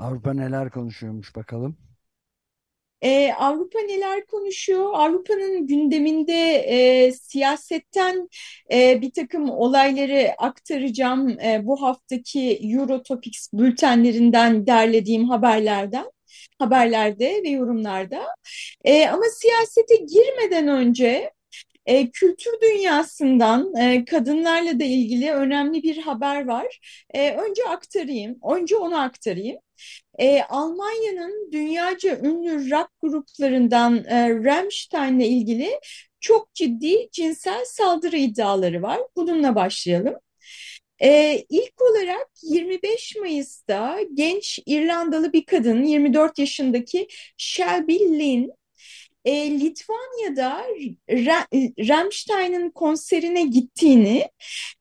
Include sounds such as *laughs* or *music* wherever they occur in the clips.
Avrupa neler konuşuyormuş bakalım. Ee, Avrupa neler konuşuyor? Avrupa'nın gündeminde e, siyasetten e, bir takım olayları aktaracağım e, bu haftaki Eurotopics bültenlerinden derlediğim haberlerden, haberlerde ve yorumlarda. E, ama siyasete girmeden önce e, kültür dünyasından e, kadınlarla da ilgili önemli bir haber var. E, önce aktarayım, önce onu aktarayım. E, Almanya'nın dünyaca ünlü rock gruplarından e, Rammstein'le ilgili çok ciddi cinsel saldırı iddiaları var. Bununla başlayalım. Ee, ilk olarak 25 Mayıs'ta genç İrlandalı bir kadın 24 yaşındaki Shelby Lynn e, Litvanya'da Rammstein'in konserine gittiğini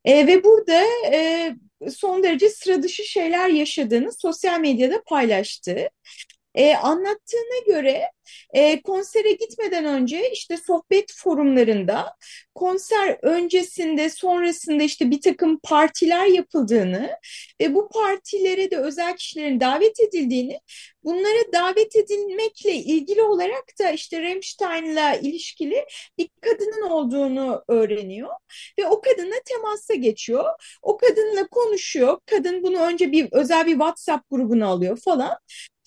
e, ve burada e, son derece sıra dışı şeyler yaşadığını sosyal medyada paylaştı. E, anlattığına göre e, konsere gitmeden önce işte sohbet forumlarında konser öncesinde sonrasında işte bir takım partiler yapıldığını ve bu partilere de özel kişilerin davet edildiğini bunlara davet edilmekle ilgili olarak da işte Rammstein'la ilişkili bir kadının olduğunu öğreniyor ve o kadınla temasa geçiyor. O kadınla konuşuyor. Kadın bunu önce bir özel bir WhatsApp grubuna alıyor falan.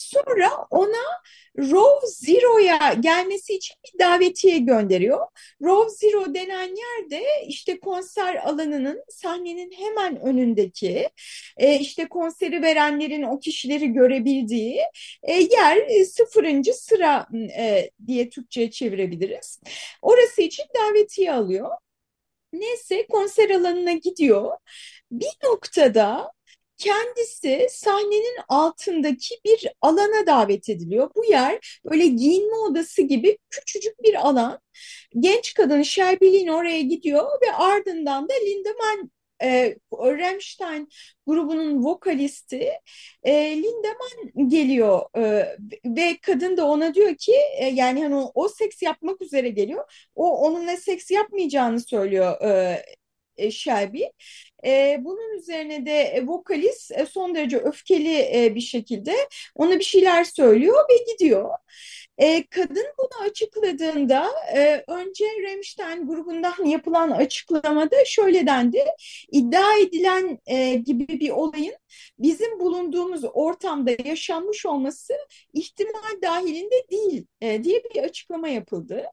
Sonra ona Row Zero'ya gelmesi için bir davetiye gönderiyor. Row Zero denen yerde işte konser alanının sahnenin hemen önündeki e, işte konseri verenlerin o kişileri görebildiği e, yer e, sıfırıncı sıra diye Türkçe'ye çevirebiliriz. Orası için davetiye alıyor. Neyse konser alanına gidiyor. Bir noktada kendisi sahnenin altındaki bir alana davet ediliyor. Bu yer böyle giyinme odası gibi küçücük bir alan. Genç kadın Shelby oraya gidiyor ve ardından da Lindemann e, Rammstein grubunun vokalisti e, Lindemann geliyor e, ve kadın da ona diyor ki e, yani hani o, o seks yapmak üzere geliyor. O onunla seks yapmayacağını söylüyor e, e, Shelby. E, bunun üzerine de e, vokalist e, son derece öfkeli e, bir şekilde ona bir şeyler söylüyor ve gidiyor. E, kadın bunu açıkladığında e, önce Rammstein grubundan yapılan açıklamada şöyle dendi. İddia edilen e, gibi bir olayın bizim bulunduğumuz ortamda yaşanmış olması ihtimal dahilinde değil e, diye bir açıklama yapıldı.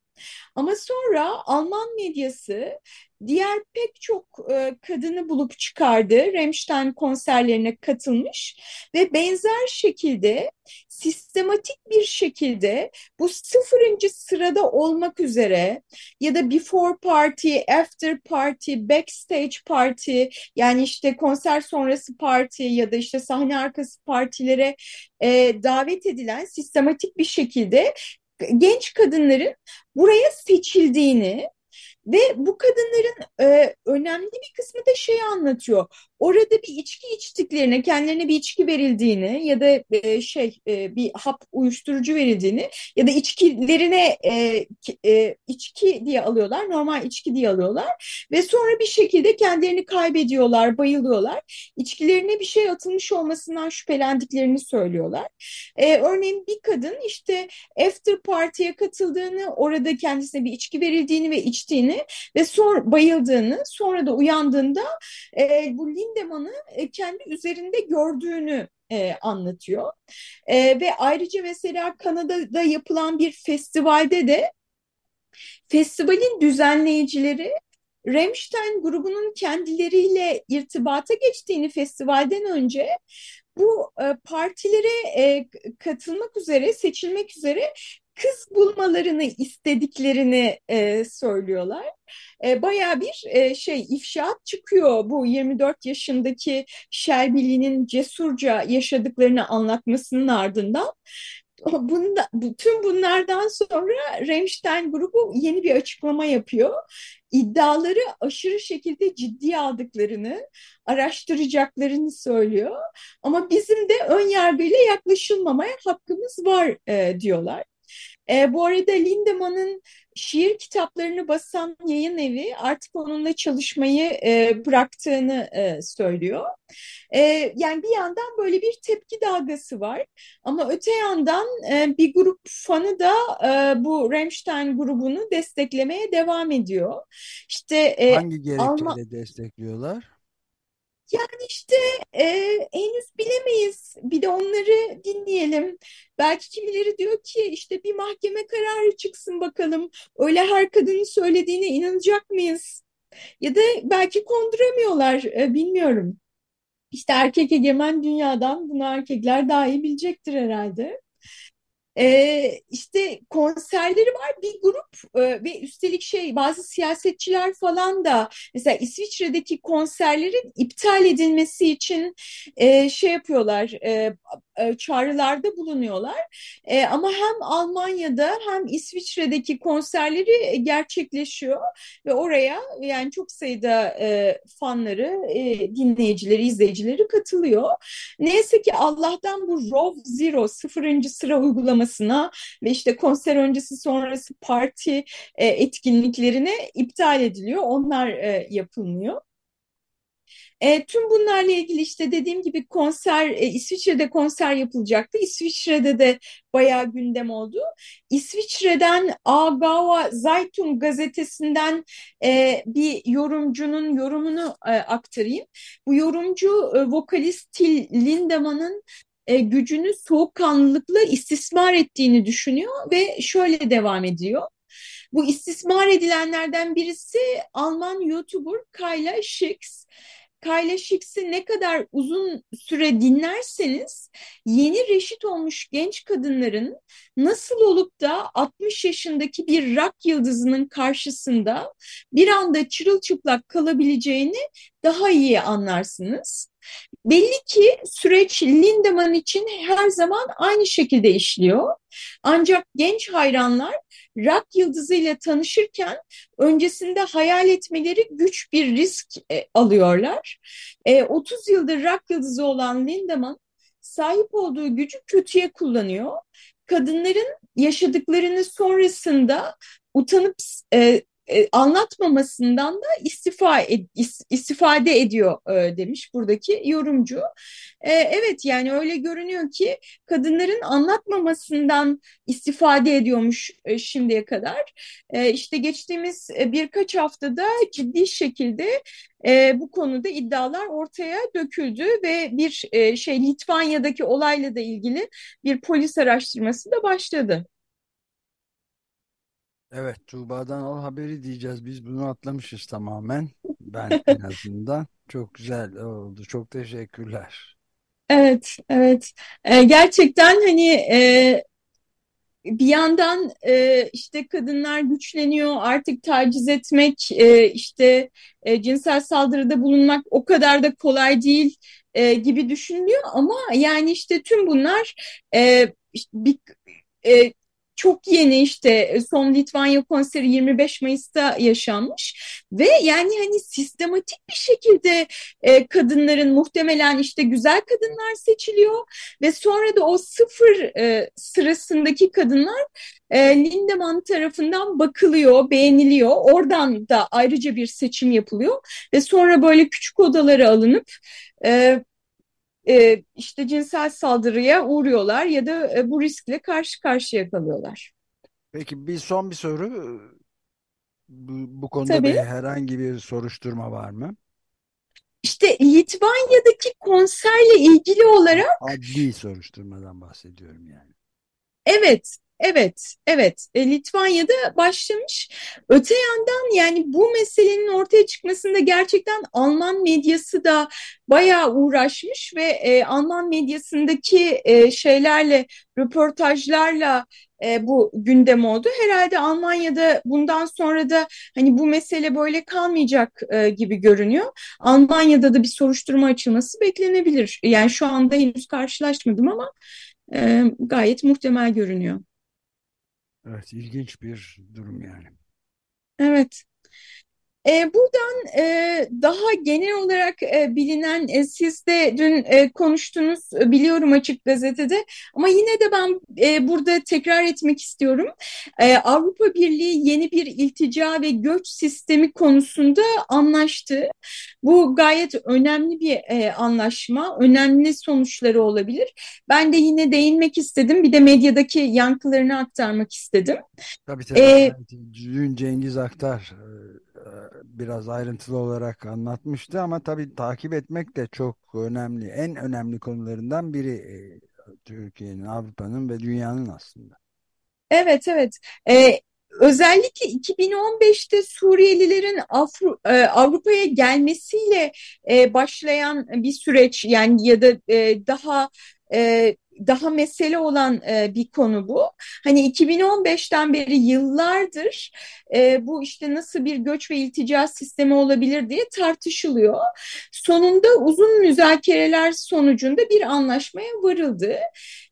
Ama sonra Alman medyası diğer pek çok e, kadını bulup çıkardı. Rammstein konserlerine katılmış ve benzer şekilde sistematik bir şekilde bu sıfırıncı sırada olmak üzere ya da before party, after party, backstage party yani işte konser sonrası parti ya da işte sahne arkası partilere e, davet edilen sistematik bir şekilde genç kadınların buraya seçildiğini ve bu kadınların e, önemli bir kısmı da şeyi anlatıyor. Orada bir içki içtiklerine, kendilerine bir içki verildiğini ya da e, şey e, bir hap uyuşturucu verildiğini ya da içkilerine e, e, içki diye alıyorlar, normal içki diye alıyorlar ve sonra bir şekilde kendilerini kaybediyorlar, bayılıyorlar. İçkilerine bir şey atılmış olmasından şüphelendiklerini söylüyorlar. E, örneğin bir kadın işte after party'ye katıldığını, orada kendisine bir içki verildiğini ve içtiğini ve sonra bayıldığını sonra da uyandığında e, bu Lindemann'ı e, kendi üzerinde gördüğünü e, anlatıyor. E, ve ayrıca mesela Kanada'da yapılan bir festivalde de festivalin düzenleyicileri Rammstein grubunun kendileriyle irtibata geçtiğini festivalden önce bu e, partilere e, katılmak üzere, seçilmek üzere kız bulmalarını istediklerini e, söylüyorlar. E, Baya bir e, şey ifşaat çıkıyor bu 24 yaşındaki Shelby'nin cesurca yaşadıklarını anlatmasının ardından. Bunda, tüm bunlardan sonra Rammstein grubu yeni bir açıklama yapıyor. İddiaları aşırı şekilde ciddiye aldıklarını, araştıracaklarını söylüyor. Ama bizim de ön yargıyla yaklaşılmamaya hakkımız var e, diyorlar. E, bu arada Lindemann'ın şiir kitaplarını basan yayın evi artık onunla çalışmayı e, bıraktığını e, söylüyor. E, yani bir yandan böyle bir tepki dalgası var ama öte yandan e, bir grup fanı da e, bu Rammstein grubunu desteklemeye devam ediyor. İşte e, hangi gerekçeyle Alman... destekliyorlar? Yani işte e, henüz bilemeyiz. Bir de onları dinleyelim. Belki kimileri diyor ki işte bir mahkeme kararı çıksın bakalım. Öyle her kadının söylediğine inanacak mıyız? Ya da belki konduramıyorlar, e, bilmiyorum. İşte erkek egemen dünyadan bunu erkekler daha iyi bilecektir herhalde. Ee, işte konserleri var. Bir grup e, ve üstelik şey bazı siyasetçiler falan da mesela İsviçre'deki konserlerin iptal edilmesi için e, şey yapıyorlar e, e, çağrılarda bulunuyorlar. E, ama hem Almanya'da hem İsviçre'deki konserleri gerçekleşiyor ve oraya yani çok sayıda e, fanları, e, dinleyicileri, izleyicileri katılıyor. Neyse ki Allah'tan bu Rove Zero sıfırıncı sıra uygulamasına ve işte konser öncesi sonrası parti e, etkinliklerine iptal ediliyor. Onlar e, yapılmıyor. E, tüm bunlarla ilgili işte dediğim gibi konser, e, İsviçre'de konser yapılacaktı. İsviçre'de de bayağı gündem oldu. İsviçre'den Ağaua Zeitung gazetesinden e, bir yorumcunun yorumunu e, aktarayım. Bu yorumcu e, vokalist Till Lindemann'ın e, gücünü soğukkanlılıkla istismar ettiğini düşünüyor ve şöyle devam ediyor. Bu istismar edilenlerden birisi Alman YouTuber Kayla Schicks. Kayla Şiks'i ne kadar uzun süre dinlerseniz yeni reşit olmuş genç kadınların nasıl olup da 60 yaşındaki bir rock yıldızının karşısında bir anda çırılçıplak kalabileceğini daha iyi anlarsınız. Belli ki süreç Lindemann için her zaman aynı şekilde işliyor. Ancak genç hayranlar rock yıldızıyla tanışırken öncesinde hayal etmeleri güç bir risk e, alıyorlar. E, 30 yıldır rock yıldızı olan Lindemann sahip olduğu gücü kötüye kullanıyor. Kadınların yaşadıklarını sonrasında utanıp e, e, anlatmamasından da istifa istifade ediyor e, demiş buradaki yorumcu. E, evet yani öyle görünüyor ki kadınların anlatmamasından istifade ediyormuş şimdiye kadar. E, işte geçtiğimiz birkaç haftada ciddi şekilde bu konuda iddialar ortaya döküldü ve bir şey Litvanya'daki olayla da ilgili bir polis araştırması da başladı. Evet, Tuğba'dan al haberi diyeceğiz. Biz bunu atlamışız tamamen. Ben *laughs* en azından. Çok güzel oldu. Çok teşekkürler. Evet, evet. Ee, gerçekten hani e, bir yandan e, işte kadınlar güçleniyor, artık taciz etmek, e, işte e, cinsel saldırıda bulunmak o kadar da kolay değil e, gibi düşünülüyor. Ama yani işte tüm bunlar e, bir e, çok yeni işte e, son Litvanya konseri 25 Mayıs'ta yaşanmış ve yani hani sistematik bir şekilde e, kadınların muhtemelen işte güzel kadınlar seçiliyor ve sonra da o sıfır e, sırasındaki kadınlar e, Lindemann tarafından bakılıyor, beğeniliyor. Oradan da ayrıca bir seçim yapılıyor ve sonra böyle küçük odalara alınıp e, e, işte cinsel saldırıya uğruyorlar ya da e, bu riskle karşı karşıya kalıyorlar. Peki bir son bir soru. Bu, bu konuda Tabii. bir herhangi bir soruşturma var mı? işte Litvanya'daki konserle ilgili olarak adli soruşturmadan bahsediyorum yani. Evet, evet, evet. E, Litvanya'da başlamış. Öte yandan yani bu meselenin ortaya çıkmasında gerçekten Alman medyası da bayağı uğraşmış ve e, Alman medyasındaki e, şeylerle, röportajlarla e, bu gündem oldu. Herhalde Almanya'da bundan sonra da hani bu mesele böyle kalmayacak e, gibi görünüyor. Almanya'da da bir soruşturma açılması beklenebilir. Yani şu anda henüz karşılaşmadım ama e, gayet muhtemel görünüyor. Evet, ilginç bir durum yani. Evet. E, buradan e, daha genel olarak e, bilinen, e, siz de dün e, konuştunuz biliyorum Açık Gazete'de ama yine de ben e, burada tekrar etmek istiyorum. E, Avrupa Birliği yeni bir iltica ve göç sistemi konusunda anlaştı. Bu gayet önemli bir e, anlaşma, önemli sonuçları olabilir. Ben de yine değinmek istedim, bir de medyadaki yankılarını aktarmak istedim. Tabii tabii. E, Dün Cengiz Aktar e, biraz ayrıntılı olarak anlatmıştı ama tabii takip etmek de çok önemli. En önemli konularından biri e, Türkiye'nin, Avrupa'nın ve dünyanın aslında. Evet, evet. Ee, özellikle 2015'te Suriyelilerin Afro, e, Avrupa'ya gelmesiyle e, başlayan bir süreç yani ya da e, daha e, daha mesele olan e, bir konu bu. Hani 2015'ten beri yıllardır e, bu işte nasıl bir göç ve iltica sistemi olabilir diye tartışılıyor. Sonunda uzun müzakereler sonucunda bir anlaşmaya varıldı.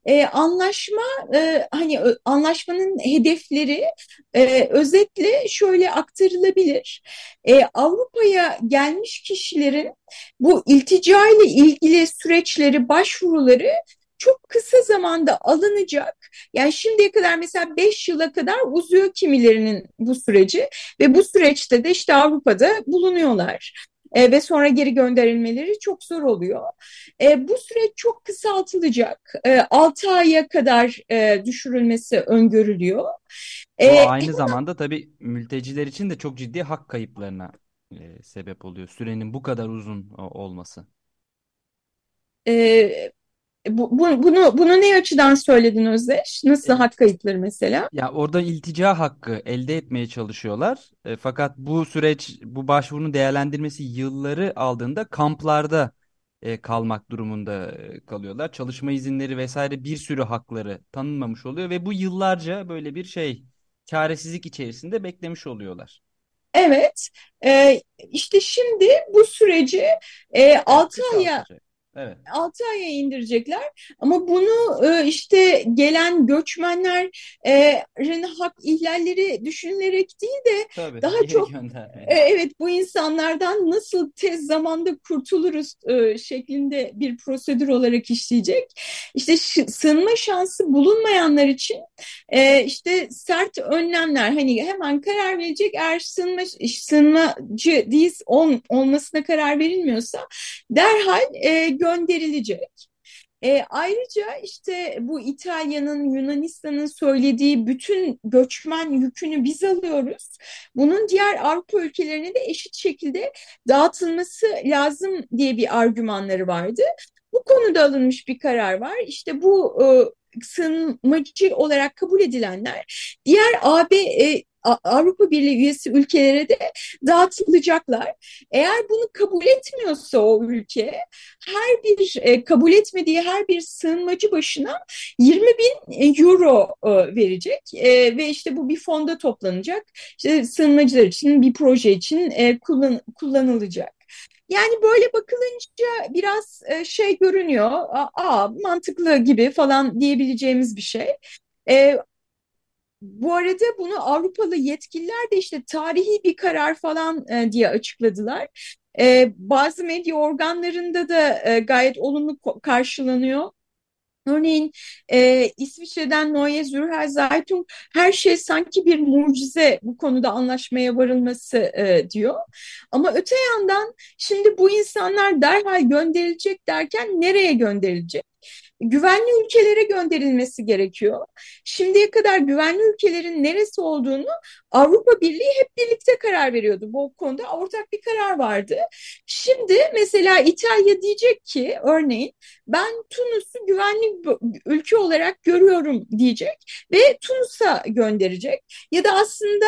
E, anlaşma e, hani anlaşmanın hedefleri e, özetle şöyle aktarılabilir. E, Avrupa'ya gelmiş kişilerin bu iltica ile ilgili süreçleri, başvuruları çok kısa zamanda alınacak. Yani şimdiye kadar mesela 5 yıla kadar uzuyor kimilerinin bu süreci ve bu süreçte de işte Avrupa'da bulunuyorlar. E, ve sonra geri gönderilmeleri çok zor oluyor. E, bu süreç çok kısaltılacak. E, 6 aya kadar e, düşürülmesi öngörülüyor. Bu e, aynı zamanda tabii mülteciler için de çok ciddi hak kayıplarına e, sebep oluyor. Sürenin bu kadar uzun olması. E, bu, bu, bunu bunu ne açıdan söyledin Özdeş? Nasıl Evet. hak kayıpları mesela? Ya orada iltica hakkı elde etmeye çalışıyorlar. E, fakat bu süreç, bu başvurunun değerlendirmesi yılları aldığında kamplarda e, kalmak durumunda e, kalıyorlar. Çalışma izinleri vesaire bir sürü hakları tanınmamış oluyor ve bu yıllarca böyle bir şey çaresizlik içerisinde beklemiş oluyorlar. Evet, e, işte şimdi bu süreci e, Evet, 6 aya. Evet. 6 aya indirecekler ama bunu e, işte gelen göçmenlerin hak ihlalleri düşünülerek değil de Tabii daha çok göndermeyle. e, evet bu insanlardan nasıl tez zamanda kurtuluruz e, şeklinde bir prosedür olarak işleyecek. İşte sığınma şansı bulunmayanlar için e, işte sert önlemler hani hemen karar verecek eğer sığınma, sığınmacı değil ol, olmasına karar verilmiyorsa derhal e, gönderilecek. E, ayrıca işte bu İtalya'nın, Yunanistan'ın söylediği bütün göçmen yükünü biz alıyoruz. Bunun diğer Avrupa ülkelerine de eşit şekilde dağıtılması lazım diye bir argümanları vardı. Bu konuda alınmış bir karar var. İşte bu e, sığınmacı olarak kabul edilenler diğer AB e, Avrupa Birliği üyesi ülkelere de dağıtılacaklar. Eğer bunu kabul etmiyorsa o ülke her bir e, kabul etmediği her bir sığınmacı başına 20 bin euro e, verecek e, ve işte bu bir fonda toplanacak. İşte sığınmacılar için bir proje için e, kullan, kullanılacak. Yani böyle bakılınca biraz e, şey görünüyor, aa, mantıklı gibi falan diyebileceğimiz bir şey. E, bu arada bunu Avrupalı yetkililer de işte tarihi bir karar falan e, diye açıkladılar. E, bazı medya organlarında da e, gayet olumlu karşılanıyor. Örneğin e, İsviçre'den Neue Zürcher Zeitung her şey sanki bir mucize bu konuda anlaşmaya varılması e, diyor. Ama öte yandan şimdi bu insanlar derhal gönderilecek derken nereye gönderilecek? Güvenli ülkelere gönderilmesi gerekiyor. Şimdiye kadar güvenli ülkelerin neresi olduğunu Avrupa Birliği hep birlikte karar veriyordu. Bu konuda ortak bir karar vardı. Şimdi mesela İtalya diyecek ki örneğin ben Tunus'u güvenli ülke olarak görüyorum diyecek ve Tunus'a gönderecek. Ya da aslında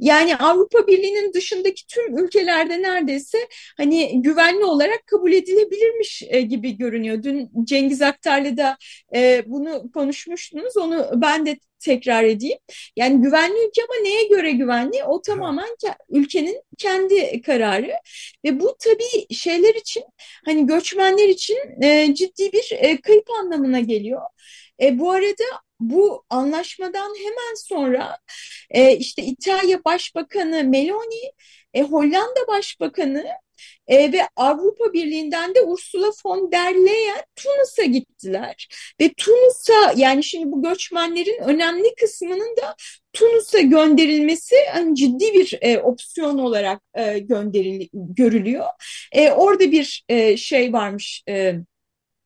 yani Avrupa Birliği'nin dışındaki tüm ülkelerde neredeyse hani güvenli olarak kabul edilebilirmiş e, gibi görünüyor. Dün Cengiz Aktar'la da e, bunu konuşmuştunuz. Onu ben de tekrar edeyim. Yani güvenli ülke ama neye göre güvenli? O tamamen ülkenin kendi kararı ve bu tabii şeyler için hani göçmenler için e, ciddi bir e, kayıp anlamına geliyor. E, bu arada bu anlaşmadan hemen sonra e, işte İtalya Başbakanı Meloni, e, Hollanda Başbakanı e, ve Avrupa Birliği'nden de Ursula von der Leyen Tunus'a gittiler. Ve Tunus'a yani şimdi bu göçmenlerin önemli kısmının da Tunus'a gönderilmesi hani ciddi bir e, opsiyon olarak e, gönderil görülüyor. E, orada bir e, şey varmış. E,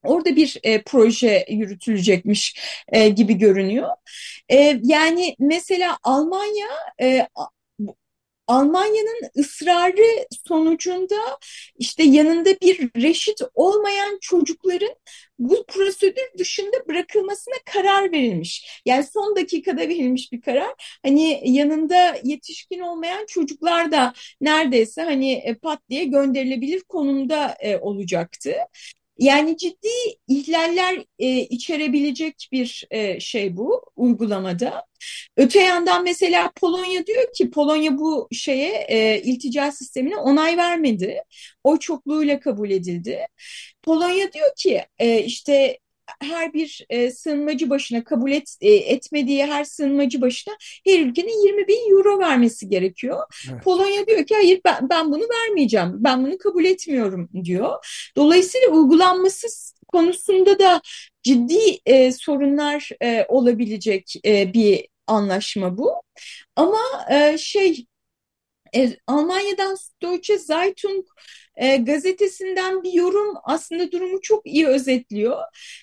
Orada bir e, proje yürütülecekmiş e, gibi görünüyor. E, yani mesela Almanya e, Almanya'nın ısrarı sonucunda işte yanında bir reşit olmayan çocukların bu prosedür dışında bırakılmasına karar verilmiş. Yani son dakikada verilmiş bir karar. Hani yanında yetişkin olmayan çocuklar da neredeyse hani e, pat diye gönderilebilir konumda e, olacaktı. Yani ciddi ihlaller e, içerebilecek bir e, şey bu uygulamada. Öte yandan mesela Polonya diyor ki Polonya bu şeye e, iltica sistemine onay vermedi. Oy çokluğuyla kabul edildi. Polonya diyor ki e, işte her bir e, sığınmacı başına kabul et, e, etmediği her sığınmacı başına her ülkenin 20 bin euro vermesi gerekiyor. Evet. Polonya diyor ki hayır ben, ben bunu vermeyeceğim, ben bunu kabul etmiyorum diyor. Dolayısıyla uygulanması konusunda da ciddi e, sorunlar e, olabilecek e, bir anlaşma bu. Ama e, şey e, Almanya'dan Deutsche Zeitung e, gazetesinden bir yorum aslında durumu çok iyi özetliyor.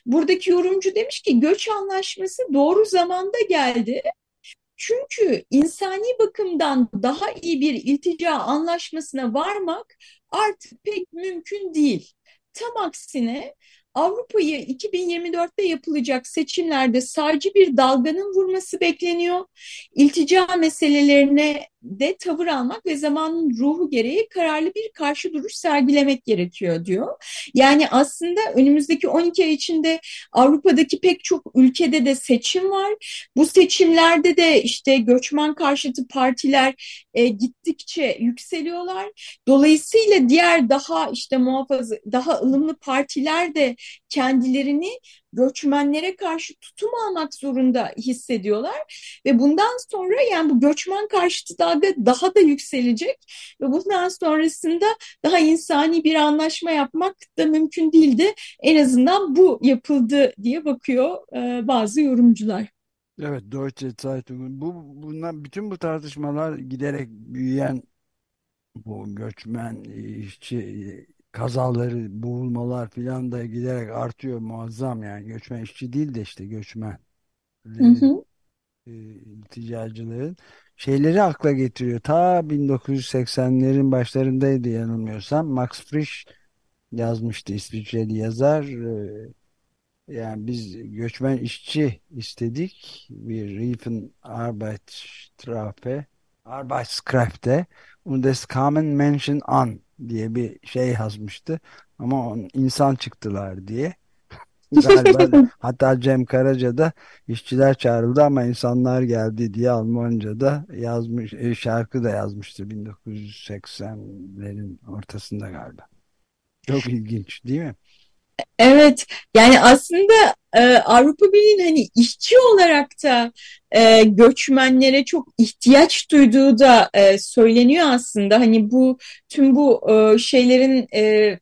Buradaki yorumcu demiş ki göç anlaşması doğru zamanda geldi. Çünkü insani bakımdan daha iyi bir iltica anlaşmasına varmak artık pek mümkün değil. Tam aksine Avrupa'yı 2024'te yapılacak seçimlerde sadece bir dalganın vurması bekleniyor. İltica meselelerine de tavır almak ve zamanın ruhu gereği kararlı bir karşı duruş sergilemek gerekiyor diyor. Yani aslında önümüzdeki 12 ay içinde Avrupa'daki pek çok ülkede de seçim var. Bu seçimlerde de işte göçmen karşıtı partiler e, gittikçe yükseliyorlar. Dolayısıyla diğer daha işte muhafaza daha ılımlı partiler de kendilerini göçmenlere karşı tutum almak zorunda hissediyorlar ve bundan sonra yani bu göçmen karşıtı dalga daha da yükselecek ve bundan sonrasında daha insani bir anlaşma yapmak da mümkün değildi. En azından bu yapıldı diye bakıyor bazı yorumcular. Evet, Deutsche Zeitung. Bu bundan bütün bu tartışmalar giderek büyüyen bu göçmen işçi kazaları, boğulmalar filan da giderek artıyor muazzam yani. Göçmen işçi değil de işte göçmen. Hı hı. E, ilticacıların şeyleri akla getiriyor. Ta 1980'lerin başlarındaydı yanılmıyorsam. Max Frisch yazmıştı İsviçreli yazar. E, yani biz göçmen işçi istedik. Bir Riefen Arbeitsstrafe Arbeitskraft'te und des kamen Menschen an diye bir şey yazmıştı. Ama on, insan çıktılar diye. *laughs* Galiba hatta Cem Karaca da işçiler çağrıldı ama insanlar geldi diye Almanca'da yazmış, e, şarkı da yazmıştı 1980'lerin ortasında galiba. Çok ilginç değil mi? Evet yani aslında e, Avrupa Birliği'nin hani işçi olarak da e, göçmenlere çok ihtiyaç duyduğu da e, söyleniyor aslında. Hani bu tüm bu e, şeylerin e,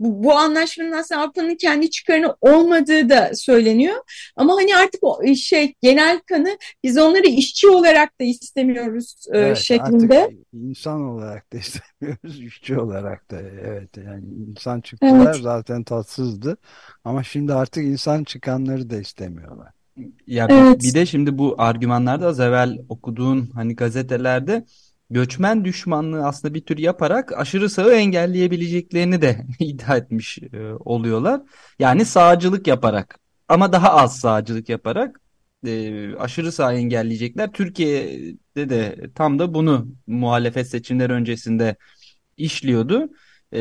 bu, bu anlaşmanın aslında Avrupa'nın kendi çıkarını olmadığı da söyleniyor. Ama hani artık o şey genel kanı biz onları işçi olarak da istemiyoruz e, Evet, şeklinde. artık insan olarak da istemiyoruz, işçi olarak da. Evet, yani insan çıktılar Evet. zaten tatsızdı. Ama şimdi artık insan çıkanları da istemiyorlar. Ya bir, Evet. bir de şimdi bu argümanlarda az evvel okuduğun hani gazetelerde göçmen düşmanlığı aslında bir tür yaparak aşırı sağı engelleyebileceklerini de *laughs* iddia etmiş e, oluyorlar. Yani sağcılık yaparak ama daha az sağcılık yaparak e, aşırı sağı engelleyecekler. Türkiye'de de tam da bunu muhalefet seçimleri öncesinde işliyordu. E,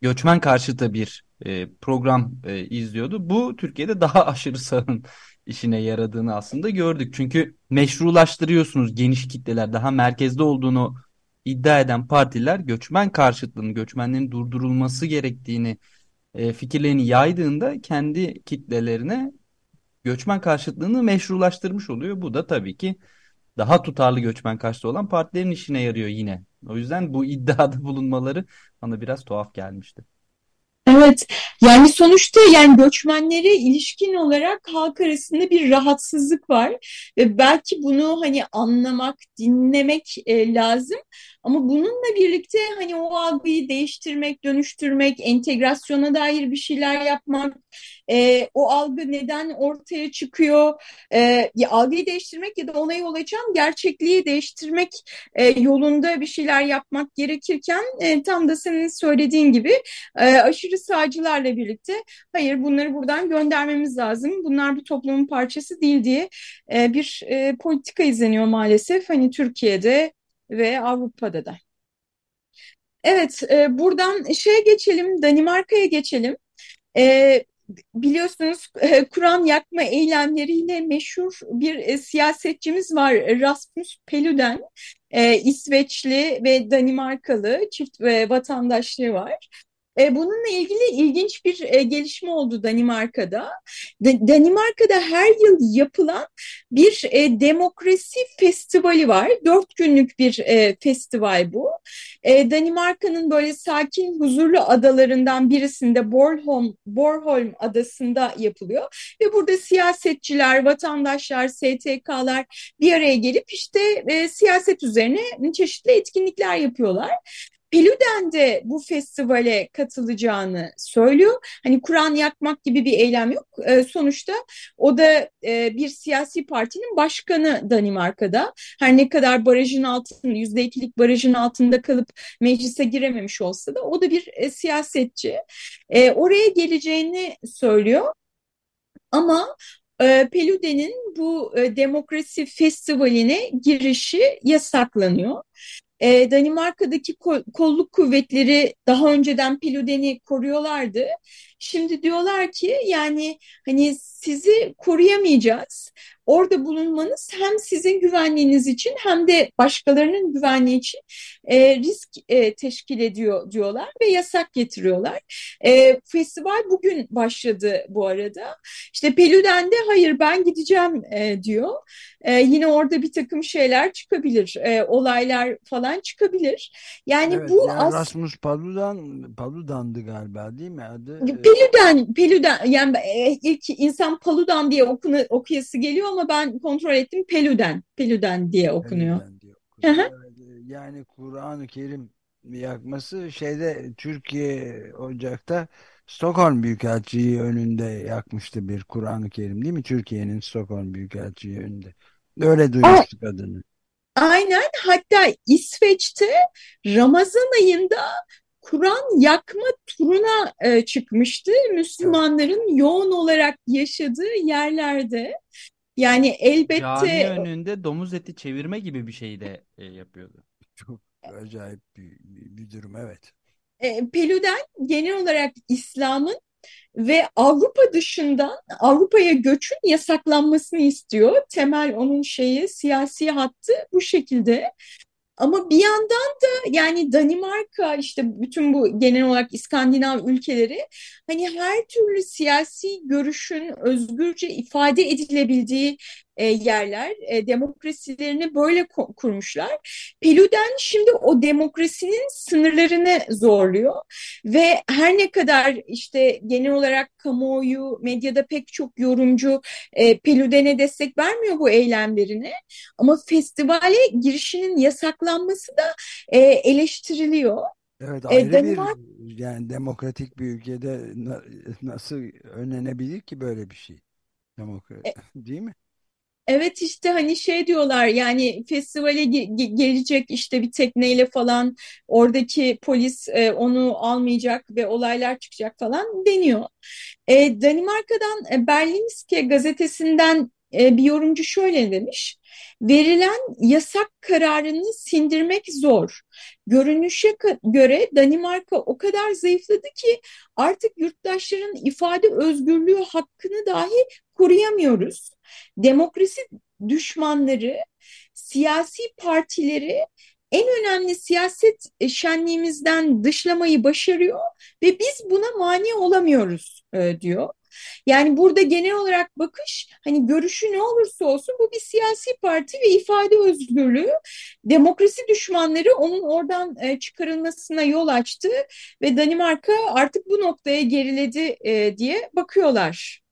göçmen karşıtı bir e, program e, izliyordu. Bu Türkiye'de daha *laughs* aşırı sağın işine yaradığını aslında gördük. Çünkü meşrulaştırıyorsunuz geniş kitleler daha merkezde olduğunu iddia eden partiler göçmen karşıtlığını, göçmenlerin durdurulması gerektiğini e, fikirlerini yaydığında kendi kitlelerine göçmen karşıtlığını meşrulaştırmış oluyor. Bu da tabii ki daha tutarlı göçmen karşıtı olan partilerin işine yarıyor yine. O yüzden bu *laughs* iddiada bulunmaları bana biraz tuhaf gelmişti. Evet, yani sonuçta yani göçmenlere ilişkin olarak halk arasında bir rahatsızlık var ve belki bunu hani anlamak, dinlemek e, lazım. Ama bununla birlikte hani o algıyı değiştirmek, dönüştürmek, entegrasyona dair bir şeyler yapmak, e, o algı neden ortaya çıkıyor, e, ya algıyı değiştirmek ya da ona yol açan gerçekliği değiştirmek e, yolunda bir şeyler yapmak gerekirken e, tam da senin söylediğin gibi e, aşırı sağcılarla birlikte hayır bunları buradan göndermemiz lazım. Bunlar bir toplumun parçası değil diye e, bir e, politika izleniyor maalesef. Hani Türkiye'de ve Avrupa'da da. Evet, e, buradan şeye geçelim, Danimarka'ya geçelim. E, biliyorsunuz e, Kur'an yakma eylemleriyle meşhur bir e, siyasetçimiz var, Rasmus Paludan. E, İsveçli ve Danimarkalı çift vatandaşlığı var. E, bununla ilgili ilginç bir e, gelişme oldu Danimarka'da. Da- Danimarka'da her yıl yapılan bir e, demokrasi festivali var. Dört günlük bir e, festival bu. Danimarka'nın böyle sakin, huzurlu adalarından birisinde Bornholm, Bornholm adasında yapılıyor. Ve burada siyasetçiler, vatandaşlar, STK'lar bir araya gelip işte siyaset üzerine çeşitli etkinlikler yapıyorlar. Peluden de bu festivale katılacağını söylüyor. Hani Kur'an yakmak gibi bir eylem yok. E, sonuçta o da e, bir siyasi partinin başkanı Danimarka'da. Her ne kadar barajın altında, yüzde ikilik barajın altında kalıp meclise girememiş olsa da o da bir e, siyasetçi. E, oraya geleceğini söylüyor. Ama e, Pelude'nin bu e, demokrasi festivaline girişi yasaklanıyor. E, Danimarka'daki kolluk kuvvetleri daha önceden Peluden'i koruyorlardı. Şimdi diyorlar ki yani hani sizi koruyamayacağız. Orada bulunmanız hem sizin güvenliğiniz için hem de başkalarının güvenliği için e, risk e, teşkil ediyor diyorlar ve yasak getiriyorlar. E, festival bugün başladı bu arada. İşte Peluden de hayır ben gideceğim e, diyor. E, yine orada bir takım şeyler çıkabilir, e, olaylar falan çıkabilir. Yani Evet, bu yani as Rasmus Paludan, Paludan'dı galiba değil mi adı? Peluden, Peluden yani e, ilk insan Paludan diye okunu, okuyası geliyor ama ben kontrol ettim Peluden, Peluden diye okunuyor. Paludan diye okunuyor. e, yani Kur'an-ı Kerim yakması şeyde Türkiye Ocak'ta Stockholm Büyükelçiliği önünde yakmıştı bir Kur'an-ı Kerim değil mi? Türkiye'nin Stockholm Büyükelçiliği önünde. Öyle A- duymuştuk adını. Aynen hatta İsveç'te Ramazan ayında Kur'an yakma turuna e, çıkmıştı Evet. Müslümanların yoğun olarak yaşadığı yerlerde. Yani Cami elbette önünde domuz eti çevirme gibi bir şey de e, yapıyordu. Çok acayip bir, bir, bir durum evet. e, Peluden genel olarak İslam'ın ve Avrupa dışından Avrupa'ya göçün yasaklanmasını istiyor. Temel onun şeyi siyasi hattı bu şekilde. Ama bir yandan da yani Danimarka işte bütün bu genel olarak İskandinav ülkeleri hani her türlü siyasi görüşün özgürce ifade edilebildiği e, yerler. E, demokrasilerini böyle kurmuşlar. Peluden şimdi o demokrasinin sınırlarını zorluyor ve her ne kadar işte genel olarak kamuoyu, medyada pek çok yorumcu e, Pelüden'e destek vermiyor bu eylemlerine ama festivale girişinin yasaklanması da e, eleştiriliyor. Evet e, ayrı Danimark... bir yani demokratik bir ülkede nasıl önlenebilir ki böyle bir şey? Demokrat, e, değil mi? Evet işte hani şey diyorlar yani festivale gelecek işte bir tekneyle falan oradaki polis e, onu almayacak ve olaylar çıkacak falan deniyor. E, Danimarka'dan e, Berlingske gazetesinden e, bir yorumcu şöyle demiş. Verilen yasak kararını sindirmek zor. Görünüşe göre Danimarka o kadar zayıfladı ki artık yurttaşların ifade özgürlüğü hakkını dahi koruyamıyoruz. Demokrasi düşmanları siyasi partileri en önemli siyaset şenliğimizden dışlamayı başarıyor ve biz buna mani olamıyoruz e, diyor. Yani burada genel olarak bakış hani görüşü ne olursa olsun bu bir siyasi parti ve ifade özgürlüğü. Demokrasi düşmanları onun oradan e, çıkarılmasına yol açtı ve Danimarka artık bu noktaya geriledi e, diye bakıyorlar.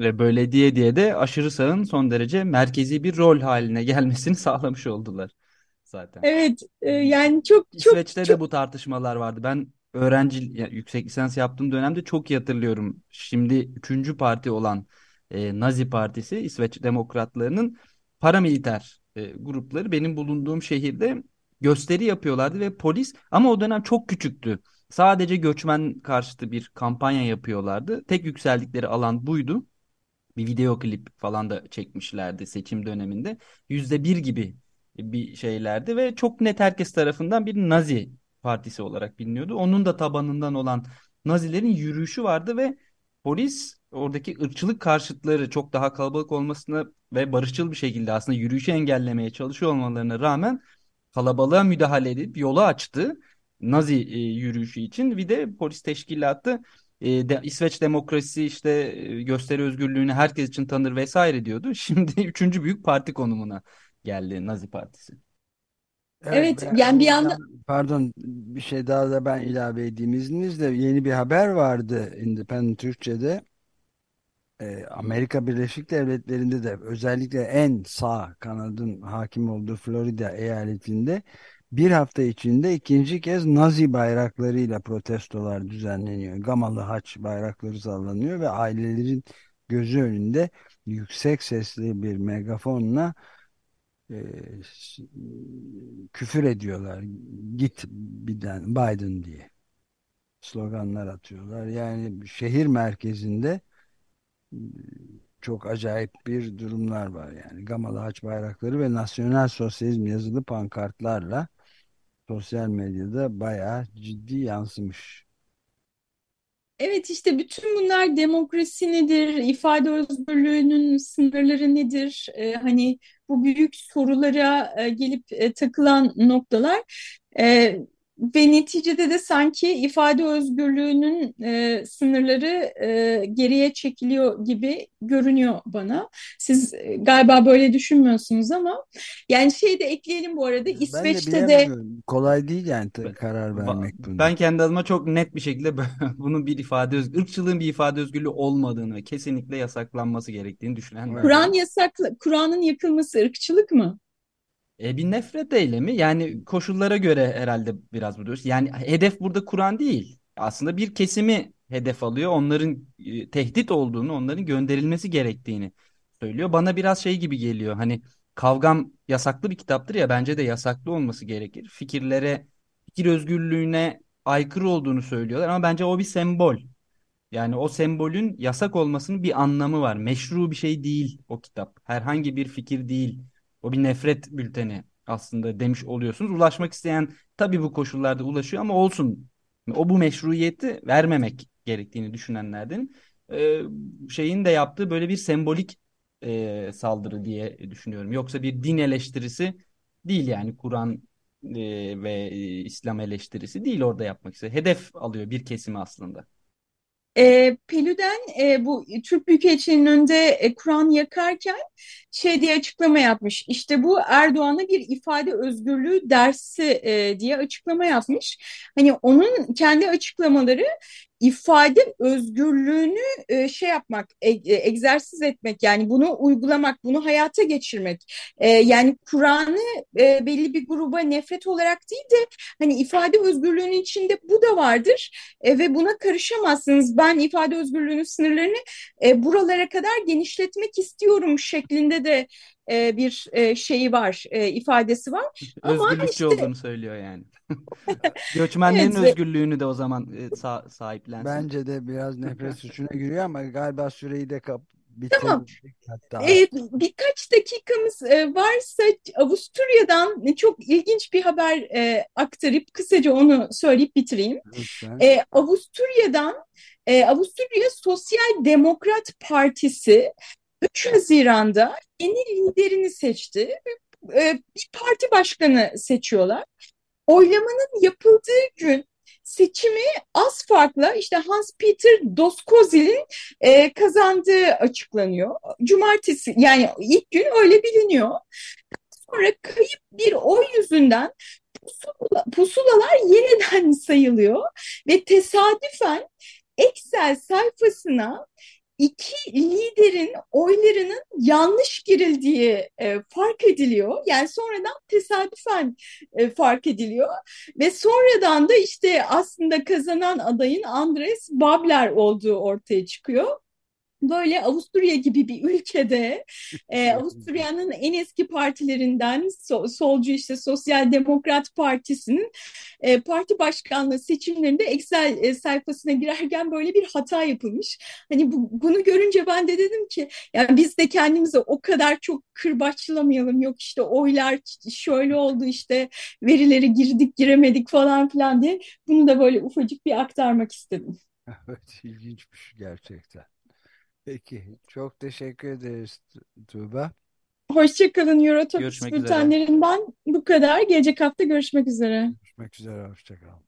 Ve böyle diye diye de aşırı sağın son derece merkezi bir rol haline gelmesini *laughs* sağlamış oldular zaten. Evet, e, yani çok çok İsveç'te çok de bu tartışmalar vardı. Ben öğrenci yani yüksek lisans yaptığım dönemde çok iyi hatırlıyorum. Şimdi üçüncü parti olan e, Nazi Partisi İsveç Demokratlarının paramiliter e, grupları benim bulunduğum şehirde gösteri yapıyorlardı ve polis ama o dönem çok küçüktü. Sadece göçmen karşıtı bir kampanya yapıyorlardı. Tek yükseldikleri alan buydu. Bir video klip falan da çekmişlerdi seçim döneminde. Yüzde bir gibi bir şeylerdi ve çok net herkes tarafından bir Nazi partisi olarak biliniyordu. Onun da tabanından olan Nazilerin yürüyüşü vardı ve polis oradaki ırkçılık karşıtları çok daha kalabalık olmasına ve barışçıl bir şekilde aslında yürüyüşü engellemeye çalışıyor olmalarına rağmen kalabalığa müdahale edip yolu açtı Nazi e, yürüyüşü için. Bir de polis teşkilatı e, de, İsveç demokrasi işte e, gösteri özgürlüğünü herkes için tanır vesaire diyordu. *laughs* Şimdi üçüncü büyük parti konumuna geldi Nazi Partisi. Evet, evet yani bir yandan pardon bir şey daha da ben ilave edeyim izninizle yeni bir haber vardı Independent Türkçe'de e, Amerika Birleşik Devletleri'nde de özellikle en sağ kanadın hakim olduğu Florida eyaletinde bir hafta içinde ikinci kez Nazi bayraklarıyla protestolar düzenleniyor. Gamalı haç bayrakları sallanıyor ve ailelerin gözü önünde yüksek sesli bir megafonla e, küfür ediyorlar. Git Biden, Biden diye sloganlar atıyorlar. Yani şehir merkezinde e, çok acayip bir durumlar var yani. Gamalı haç bayrakları ve nasyonel sosyalizm yazılı pankartlarla sosyal medyada bayağı ciddi yansımış. Evet işte bütün bunlar demokrasi nedir, ifade özgürlüğünün sınırları nedir? Ee, hani bu büyük sorulara e, gelip e, takılan noktalar. E, ve neticede de sanki ifade özgürlüğünün e, sınırları e, geriye çekiliyor gibi görünüyor bana. Siz e, galiba böyle düşünmüyorsunuz ama yani şey de ekleyelim bu arada İsveç'te ben de, de kolay değil yani karar vermek bunda. Ben kendi adıma çok net bir şekilde *laughs* bunun bir ifade özgürlüğü, ırkçılığın bir ifade özgürlüğü olmadığını, kesinlikle yasaklanması gerektiğini düşünen. Kur'an yasakla, Kur'an'ın yakılması ırkçılık mı? E, bir nefret eylemi yani koşullara göre herhalde biraz bu diyoruz. Yani hedef burada Kur'an değil. Aslında bir kesimi hedef alıyor. Onların e, tehdit olduğunu, onların gönderilmesi gerektiğini söylüyor. Bana biraz şey gibi geliyor. Hani Kavgam yasaklı bir kitaptır ya bence de yasaklı olması gerekir. Fikirlere, fikir özgürlüğüne aykırı olduğunu söylüyorlar ama bence o bir sembol. Yani o sembolün yasak olmasının bir anlamı var. Meşru bir şey değil o kitap. Herhangi bir fikir değil. O bir nefret bülteni aslında demiş oluyorsunuz. Ulaşmak isteyen tabii bu koşullarda ulaşıyor ama olsun. O bu meşruiyeti vermemek gerektiğini düşünenlerden e, şeyin de yaptığı böyle bir sembolik e, saldırı diye düşünüyorum. Yoksa bir din eleştirisi değil yani Kur'an e, ve İslam eleştirisi değil orada yapmak istiyor. Hedef alıyor bir kesimi aslında. E, Pelü'den e, bu Türk Büyükelçiliğinin önünde e, Kur'an yakarken şey diye açıklama yapmış. İşte bu Erdoğan'a bir ifade özgürlüğü dersi e, diye açıklama yapmış. Hani onun kendi açıklamaları ifade özgürlüğünü e, şey yapmak, e, e, egzersiz etmek yani bunu uygulamak, bunu hayata geçirmek. Yani Kur'an'ı belli bir gruba nefret olarak değil de hani ifade özgürlüğünün içinde bu da vardır ve buna karışamazsınız. Ben ifade özgürlüğünün sınırlarını buralara kadar genişletmek istiyorum şeklinde de e, bir e, şeyi var, e, ifadesi var. Özgürlükçü işte, olduğunu söylüyor yani. *laughs* Göçmenlerin Evet ve- özgürlüğünü de o zaman e, sa- sahiplensin. Bence de biraz nefret suçuna *laughs* giriyor ama galiba süreyi de kap Tamam. hatta. E, birkaç dakikamız e, varsa Avusturya'dan çok ilginç bir haber e, aktarıp kısaca onu söyleyip bitireyim. Lütfen. E, Avusturya'dan e, Avusturya Sosyal Demokrat Partisi 3 Haziran'da yeni liderini seçti. E, bir parti başkanı seçiyorlar. Oylamanın yapıldığı gün seçimi az farkla işte Hans-Peter Doskozil'in e, kazandığı açıklanıyor. Cumartesi yani ilk gün öyle biliniyor. Sonra kayıp bir oy yüzünden pusula- pusulalar yeniden *laughs* sayılıyor ve tesadüfen Excel sayfasına iki liderin oylarının yanlış girildiği e, fark ediliyor. Yani sonradan tesadüfen e, fark ediliyor ve sonradan da işte aslında kazanan adayın Andres Babler olduğu ortaya çıkıyor. Böyle Avusturya gibi bir ülkede e, Avusturya'nın en eski partilerinden so- solcu işte Sosyal Demokrat Partisi'nin e, parti başkanlığı seçimlerinde Excel e, sayfasına girerken böyle bir hata yapılmış. Hani bu, bunu görünce ben de dedim ki yani biz de kendimizi o kadar çok kırbaçlamayalım. Yok işte oylar şöyle oldu işte verileri girdik giremedik falan filan diye bunu da böyle ufacık bir aktarmak istedim. *laughs* Evet, ilginçmiş gerçekten. Peki, çok teşekkür ederiz Tu- Tuğba. Hoşçakalın Eurotopis Görüşmek üzere. bültenlerinden bu kadar. Gelecek hafta görüşmek üzere. Görüşmek üzere, hoşça kal.